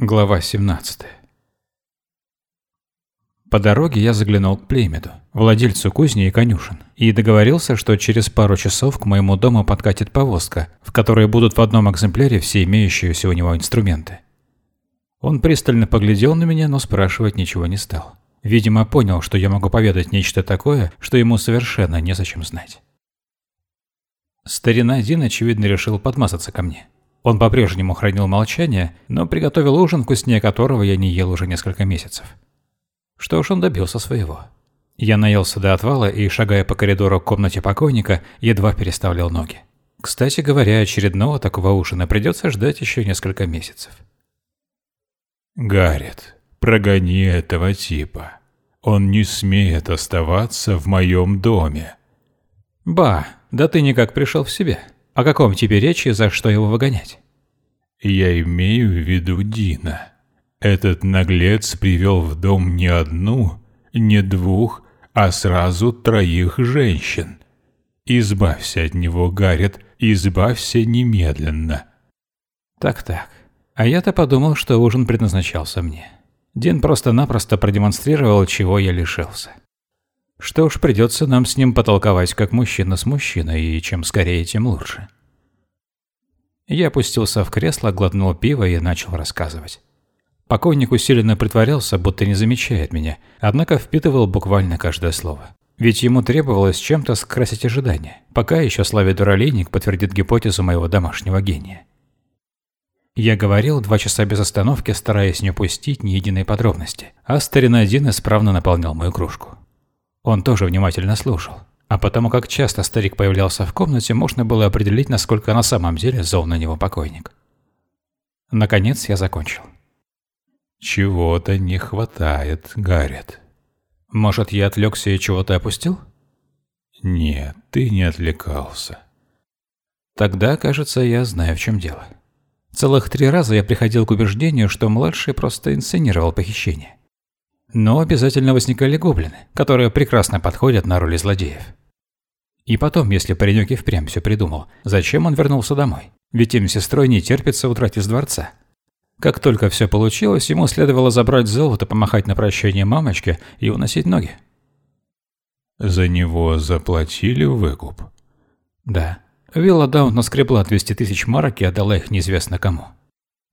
Глава 17 По дороге я заглянул к Племеду, владельцу кузни и конюшен, и договорился, что через пару часов к моему дому подкатит повозка, в которой будут в одном экземпляре все имеющиеся у него инструменты. Он пристально поглядел на меня, но спрашивать ничего не стал. Видимо, понял, что я могу поведать нечто такое, что ему совершенно незачем знать. Старина Дин, очевидно, решил подмазаться ко мне. Он по-прежнему хранил молчание, но приготовил ужин, вкуснее которого я не ел уже несколько месяцев. Что ж, он добился своего. Я наелся до отвала и, шагая по коридору к комнате покойника, едва переставлял ноги. Кстати говоря, очередного такого ужина придется ждать еще несколько месяцев. «Гаррет, прогони этого типа. Он не смеет оставаться в моем доме». «Ба, да ты никак пришел в себя». О каком тебе речи, за что его выгонять? Я имею в виду Дина. Этот наглец привел в дом не одну, не двух, а сразу троих женщин. Избавься от него, Гаррет, избавься немедленно. Так-так. А я-то подумал, что ужин предназначался мне. Дин просто-напросто продемонстрировал, чего я лишился. Что ж, придется нам с ним потолковать как мужчина с мужчиной, и чем скорее, тем лучше. Я опустился в кресло, глотнул пиво и начал рассказывать. Покойник усиленно притворялся, будто не замечает меня, однако впитывал буквально каждое слово. Ведь ему требовалось чем-то скрасить ожидания, пока еще Славе Дуралейник подтвердит гипотезу моего домашнего гения. Я говорил два часа без остановки, стараясь не упустить ни единой подробности, а старина один исправно наполнял мою кружку. Он тоже внимательно слушал. А потому как часто старик появлялся в комнате, можно было определить, насколько на самом деле зол на него покойник. Наконец я закончил. «Чего-то не хватает, Гаррет». «Может, я отвлекся и чего-то опустил?» «Нет, ты не отвлекался». «Тогда, кажется, я знаю, в чем дело». Целых три раза я приходил к убеждению, что младший просто инсценировал похищение. Но обязательно возникали гоблины, которые прекрасно подходят на роли злодеев. И потом, если паренек и впрямь все придумал, зачем он вернулся домой? Ведь им сестрой не терпится удрать из дворца. Как только все получилось, ему следовало забрать золото, помахать на прощание мамочке и уносить ноги. За него заплатили выкуп? Да. Вилла Даун наскребла 200 тысяч марок и отдала их неизвестно кому.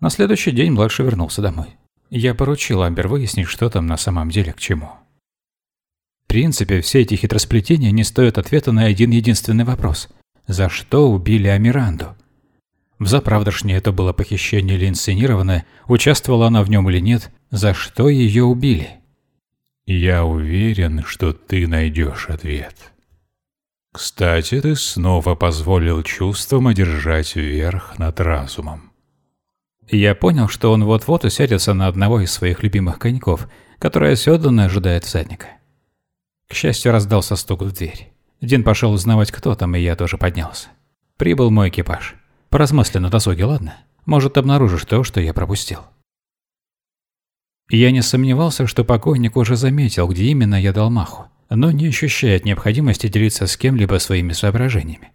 На следующий день младший вернулся домой. Я поручил Амбер выяснить, что там на самом деле к чему. В принципе, все эти хитросплетения не стоят ответа на один единственный вопрос. За что убили Амиранду? В заправдошнее это было похищение или инсценированное, участвовала она в нем или нет, за что ее убили? Я уверен, что ты найдешь ответ. Кстати, ты снова позволил чувствам одержать верх над разумом. Я понял, что он вот-вот усядется на одного из своих любимых коньков, который оседланно ожидает всадника. К счастью, раздался стук в дверь. Дин пошел узнавать, кто там, и я тоже поднялся. Прибыл мой экипаж. Поразмысли на досуге, ладно? Может, обнаружишь то, что я пропустил. Я не сомневался, что покойник уже заметил, где именно я дал маху, но не ощущает необходимости делиться с кем-либо своими соображениями.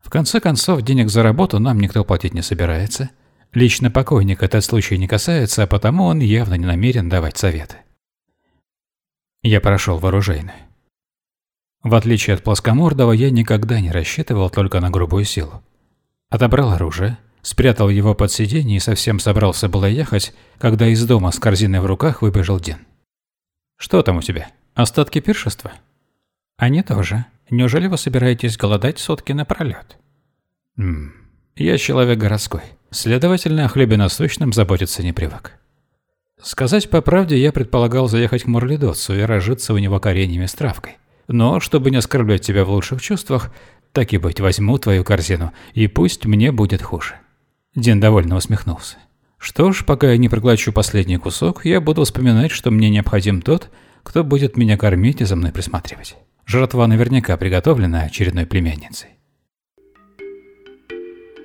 В конце концов, денег за работу нам никто платить не собирается – Лично покойник этот случай не касается, а потому он явно не намерен давать советы. Я прошел в оружейную. В отличие от плоскомордого, я никогда не рассчитывал только на грубую силу. Отобрал оружие, спрятал его под сиденье и совсем собрался было ехать, когда из дома с корзиной в руках выбежал Дин. «Что там у тебя? Остатки пиршества?» «Они тоже. Неужели вы собираетесь голодать сутки напролёт?» «Ммм, я человек городской. Следовательно, о хлебе насущном заботиться не привык. Сказать по правде, я предполагал заехать к Мурлидоцу и разжиться у него кореньями с травкой. Но, чтобы не оскорблять тебя в лучших чувствах, так и быть, возьму твою корзину, и пусть мне будет хуже. Дин довольно усмехнулся. Что ж, пока я не проглочу последний кусок, я буду вспоминать, что мне необходим тот, кто будет меня кормить и за мной присматривать. Жратва наверняка приготовлена очередной племянницей.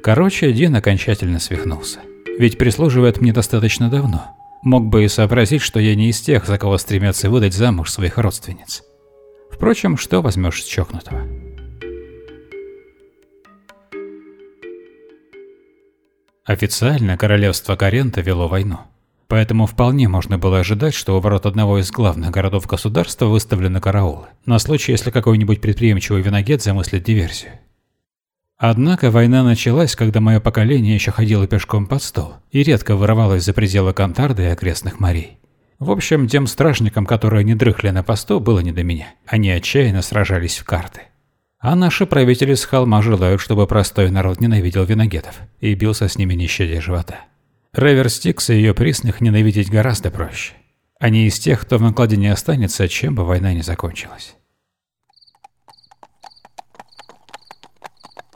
Короче, Дин окончательно свихнулся. Ведь прислуживает мне достаточно давно. Мог бы и сообразить, что я не из тех, за кого стремятся выдать замуж своих родственниц. Впрочем, что возьмешь с чокнутого? Официально королевство Карента вело войну. Поэтому вполне можно было ожидать, что у ворот одного из главных городов государства выставлены караулы, на случай, если какой-нибудь предприимчивый виногед замыслит диверсию. Однако война началась, когда мое поколение еще ходило пешком под стол и редко вырывалось за пределы Кантарды и окрестных морей. В общем, тем стражникам, которые не дрыхли на посту, было не до меня. Они отчаянно сражались в карты. А наши правители с холма желают, чтобы простой народ ненавидел виногетов и бился с ними не щадя живота. Ревер Стикс и ее присных ненавидеть гораздо проще. Они из тех, кто в накладе не останется, чем бы война не закончилась.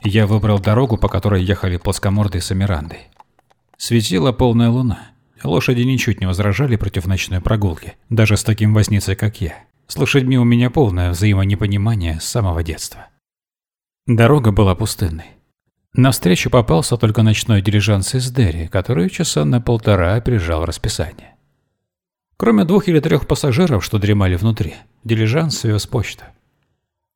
Я выбрал дорогу, по которой ехали плоскомордый с Амирандой. Светила полная луна. Лошади ничуть не возражали против ночной прогулки, даже с таким возницей, как я. С лошадьми у меня полное взаимонепонимание с самого детства. Дорога была пустынной. Навстречу попался только ночной дилижанс из Дерри, который часа на полтора опережал расписание. Кроме двух или трех пассажиров, что дремали внутри, дилижанс вез почту.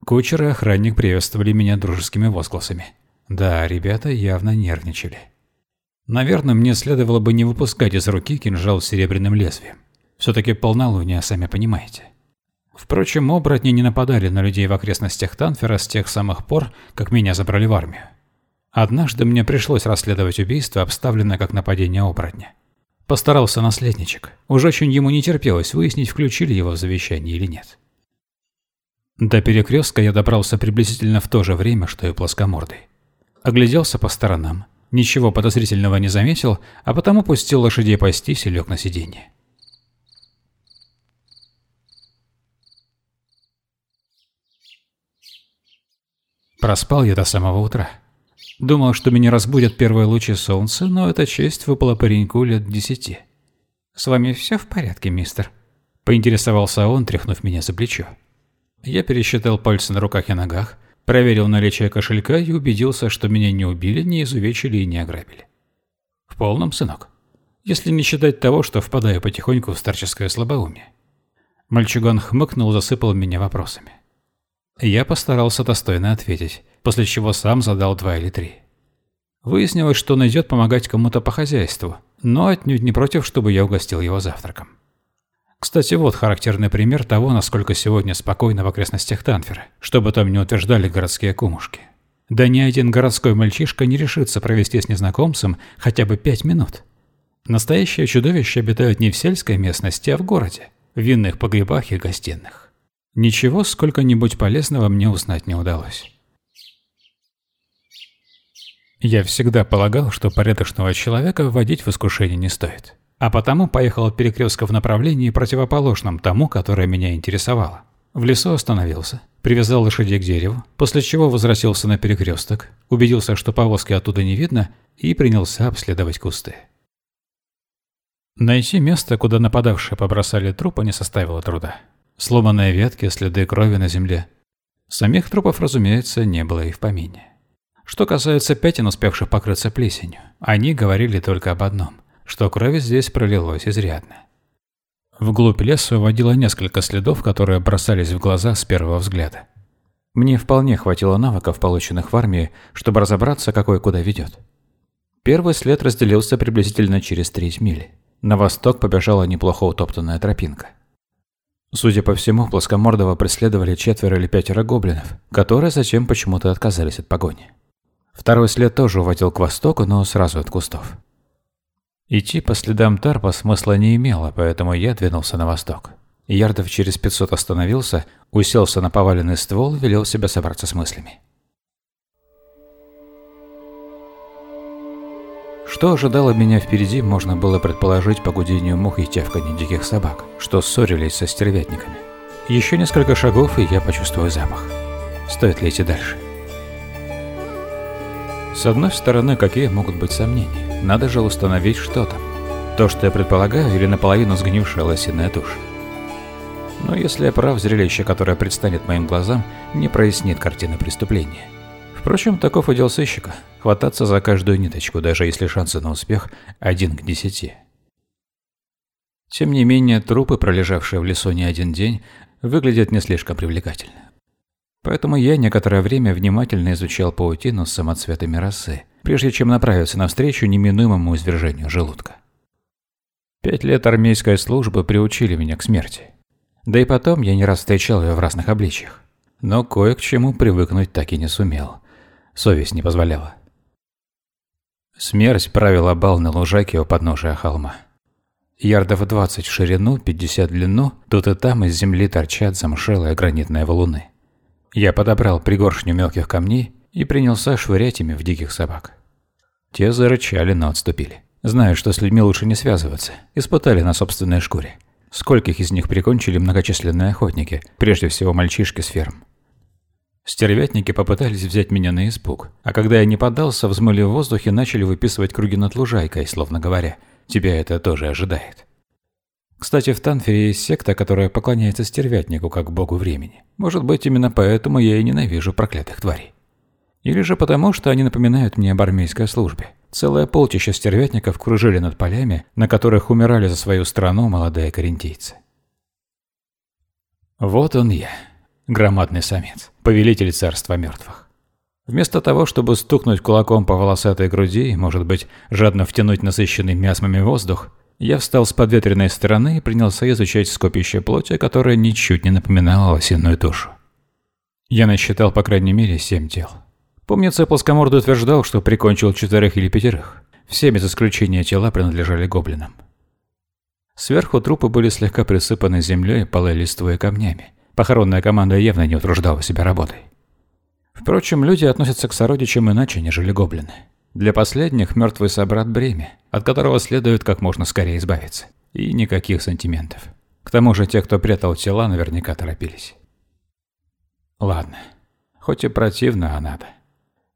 Кучер и охранник приветствовали меня дружескими возгласами. Да, ребята явно нервничали. Наверное, мне следовало бы не выпускать из руки кинжал с серебряным лезвием. Все-таки полнолуние, сами понимаете. Впрочем, оборотни не нападали на людей в окрестностях Танфера с тех самых пор, как меня забрали в армию. Однажды мне пришлось расследовать убийство, обставленное как нападение оборотня. Постарался наследничек. Уж очень ему не терпелось выяснить, включили его в завещание или нет. До перекрестка я добрался приблизительно в то же время, что и плоскомордый. Огляделся по сторонам, ничего подозрительного не заметил, а потому пустил лошадей пастись и лег на сиденье. Проспал я до самого утра. Думал, что меня разбудят первые лучи солнца, но эта честь выпала пареньку лет десяти. «С вами все в порядке, мистер?» – поинтересовался он, тряхнув меня за плечо. Я пересчитал пальцы на руках и ногах, проверил наличие кошелька и убедился, что меня не убили, не изувечили и не ограбили. В полном, сынок. Если не считать того, что впадаю потихоньку в старческое слабоумие. Мальчуган хмыкнул, засыпал меня вопросами. Я постарался достойно ответить, после чего сам задал два или три. Выяснилось, что он идет помогать кому-то по хозяйству, но отнюдь не против, чтобы я угостил его завтраком. Кстати, вот характерный пример того, насколько сегодня спокойно в окрестностях Танфера, чтобы там не утверждали городские кумушки. Да ни один городской мальчишка не решится провести с незнакомцем хотя бы пять минут. Настоящие чудовища обитают не в сельской местности, а в городе, в винных погребах и гостиных. Ничего сколько-нибудь полезного мне узнать не удалось. Я всегда полагал, что порядочного человека вводить в искушение не стоит а потому поехал от перекрестка в направлении противоположном тому, которое меня интересовало. В лесу остановился, привязал лошадей к дереву, после чего возвратился на перекресток, убедился, что повозки оттуда не видно, и принялся обследовать кусты. Найти место, куда нападавшие побросали трупы, не составило труда. Сломанные ветки, следы крови на земле. Самих трупов, разумеется, не было и в помине. Что касается пятен, успевших покрыться плесенью, они говорили только об одном что крови здесь пролилось изрядно. Вглубь леса уводило несколько следов, которые бросались в глаза с первого взгляда. Мне вполне хватило навыков, полученных в армии, чтобы разобраться, какой куда ведет. Первый след разделился приблизительно через треть мили. На восток побежала неплохо утоптанная тропинка. Судя по всему, плоскомордого преследовали четверо или пятеро гоблинов, которые затем почему-то отказались от погони. Второй след тоже уводил к востоку, но сразу от кустов. Идти по следам Тарпа смысла не имело, поэтому я двинулся на восток. Ярдов через 500 остановился, уселся на поваленный ствол и велел себя собраться с мыслями. Что ожидало меня впереди, можно было предположить по гудению мух и тявканью диких собак, что ссорились со стервятниками. Еще несколько шагов, и я почувствую запах. Стоит ли идти дальше? С одной стороны, какие могут быть сомнения? Надо же установить, что там. То, что я предполагаю, или наполовину сгнившая лосиная туша. Но если я прав, зрелище, которое предстанет моим глазам, не прояснит картины преступления. Впрочем, таков удел сыщика – хвататься за каждую ниточку, даже если шансы на успех один к десяти. Тем не менее, трупы, пролежавшие в лесу не один день, выглядят не слишком привлекательно. Поэтому я некоторое время внимательно изучал паутину с самоцветами росы, прежде чем направиться навстречу неминуемому извержению желудка. Пять лет армейской службы приучили меня к смерти. Да и потом я не раз встречал ее в разных обличьях. Но кое к чему привыкнуть так и не сумел. Совесть не позволяла. Смерть правила бал на лужайке у подножия холма. Ярдов 20 в ширину, 50 в длину, тут и там из земли торчат замшелые гранитные валуны. Я подобрал пригоршню мелких камней и принялся швырять ими в диких собак. Те зарычали, но отступили. Знают, что с людьми лучше не связываться, испытали на собственной шкуре. Скольких из них прикончили многочисленные охотники, прежде всего мальчишки с ферм. Стервятники попытались взять меня на испуг, а когда я не поддался, взмыли в воздухе начали выписывать круги над лужайкой, словно говоря, тебя это тоже ожидает. Кстати, в Танфере есть секта, которая поклоняется стервятнику как богу времени. Может быть, именно поэтому я и ненавижу проклятых тварей. Или же потому, что они напоминают мне об армейской службе. Целое полчища стервятников кружили над полями, на которых умирали за свою страну молодые карентийцы. Вот он я, громадный самец, повелитель царства мертвых. Вместо того, чтобы стукнуть кулаком по волосатой груди может быть, жадно втянуть насыщенный миасмами воздух, я встал с подветренной стороны и принялся изучать скопище плоти, которое ничуть не напоминало лосиную тушу. Я насчитал по крайней мере семь тел. Помнится, плоскомордый утверждал, что прикончил четверых или пятерых. Все без исключения тела принадлежали гоблинам. Сверху трупы были слегка присыпаны землей, полой листвой и камнями. Похоронная команда явно не утруждала себя работой. Впрочем, люди относятся к сородичам иначе, нежели гоблины. Для последних мертвый собрат бремя, от которого следует как можно скорее избавиться. И никаких сантиментов. К тому же те, кто прятал тела, наверняка торопились. Ладно. Хоть и противно, а надо.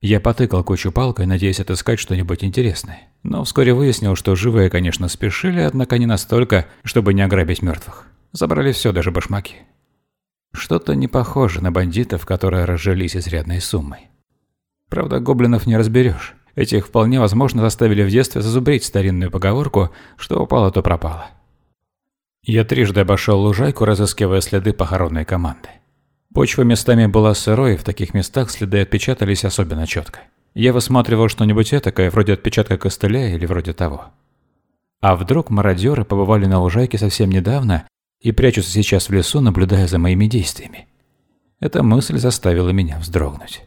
Я потыкал кучу палкой, надеясь отыскать что-нибудь интересное. Но вскоре выяснил, что живые, конечно, спешили, однако не настолько, чтобы не ограбить мертвых. Забрали все, даже башмаки. Что-то не похоже на бандитов, которые разжились изрядной суммой. Правда, гоблинов не разберешь. Этих вполне возможно заставили в детстве зазубрить старинную поговорку, что упало, то пропало. Я трижды обошел лужайку, разыскивая следы похоронной команды. Почва местами была сырой, и в таких местах следы отпечатались особенно четко. Я высматривал что-нибудь этакое, вроде отпечатка костыля или вроде того. А вдруг мародеры побывали на лужайке совсем недавно и прячутся сейчас в лесу, наблюдая за моими действиями? Эта мысль заставила меня вздрогнуть.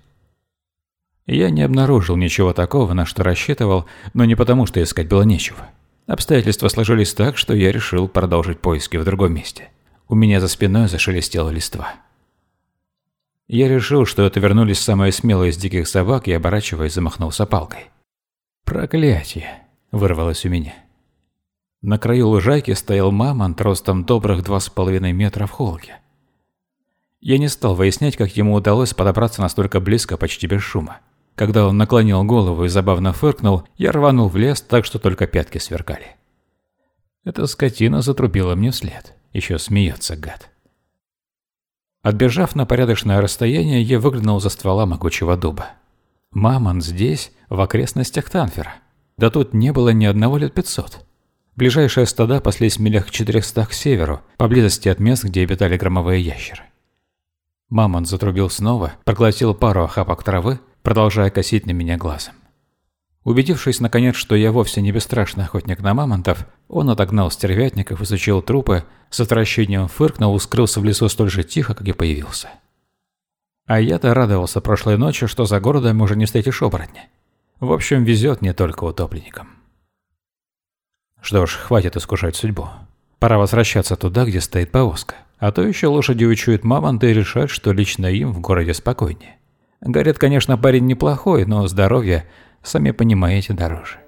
Я не обнаружил ничего такого, на что рассчитывал, но не потому, что искать было нечего. Обстоятельства сложились так, что я решил продолжить поиски в другом месте. У меня за спиной зашелестела листва. Я решил, что это вернулись самые смелые из диких собак и, оборачиваясь, замахнулся палкой. «Проклятие!» – вырвалось у меня. На краю лужайки стоял мамонт ростом добрых два с половиной метра в холке. Я не стал выяснять, как ему удалось подобраться настолько близко, почти без шума. Когда он наклонил голову и забавно фыркнул, я рванул в лес так, что только пятки сверкали. Эта скотина затрубила мне вслед. Еще смеется, гад. Отбежав на порядочное расстояние, я выглянул за ствола могучего дуба. Мамон здесь, в окрестностях Танфера. Да тут не было ни одного лет пятьсот. Ближайшие стада паслись в милях четырехстах к северу, поблизости от мест, где обитали громовые ящеры. Мамонт затрубил снова, проглотил пару охапок травы, продолжая косить на меня глазом. Убедившись, наконец, что я вовсе не бесстрашный охотник на мамонтов, он отогнал стервятников, изучил трупы, с отвращением фыркнул и скрылся в лесу столь же тихо, как и появился. А я-то радовался прошлой ночи, что за городом уже не встретишь оборотня. В общем, везет не только утопленникам. Что ж, хватит искушать судьбу. Пора возвращаться туда, где стоит повозка. А то еще лошади учуют мамонта и решат, что лично им в городе спокойнее. Говорят, конечно, парень неплохой, но здоровье, сами понимаете, дороже.